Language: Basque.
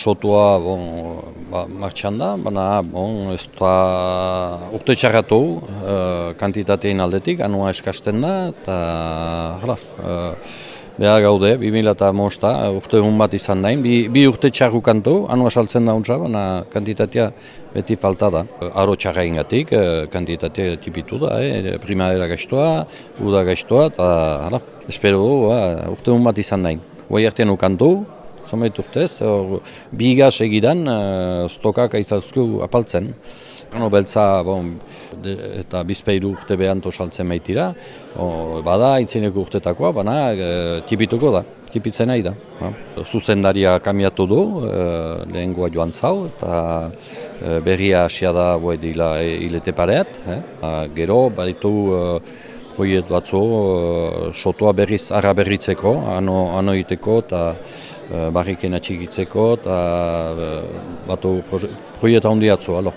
sotua bon, ba, martxan da, baina bon, ez da urte txarratu uh, kantitatein aldetik, anua eskasten da, eta hala, uh, behar gaude, 2000 eta mosta, urte egun bat izan dain, bi, bi urte txarru kantu, anua saltzen da untsa, baina kantitatea beti falta da. Aro txarra ingatik, kantitatea tipitu da, eh? primavera gaiztoa, uda gaiztoa, eta hala, espero ba, urte egun bat izan dain. Guai artean ukantu, Zomait urtez, biga segidan uh, stokak aizazku apaltzen. Ano beltza bon, de, eta bizpeiru urte behan tosaltzen maitira. O, bada, itzineko urtetakoa, baina e, tipituko da, tipitzen nahi da. Ha. Zuzendaria kamiatu du, e, lehengoa joan zau, eta e, berria asia da dila hilete pareat. Eh? gero, baditu e, proiet batzu, e, sotoa berriz, ara berritzeko, ano, ano iteko, eta barriken atxigitzeko eta batu proieta handiatzu, alo.